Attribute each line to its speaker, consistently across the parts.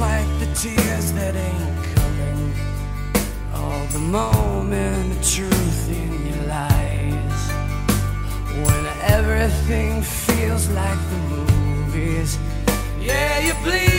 Speaker 1: fight the tears that ain't coming. All the moment of truth in your lies. When everything feels like the movies. Yeah, you bleed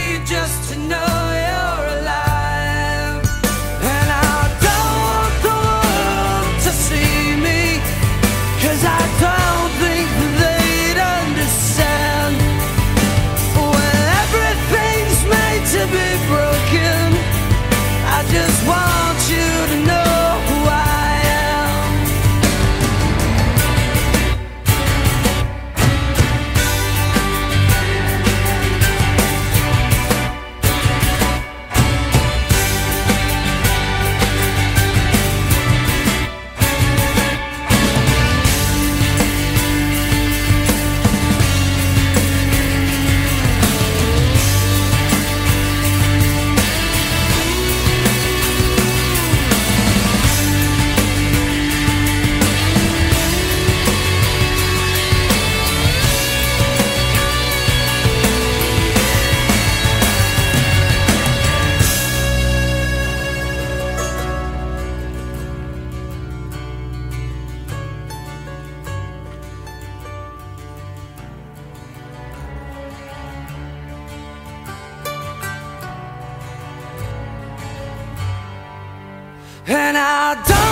Speaker 1: And I don't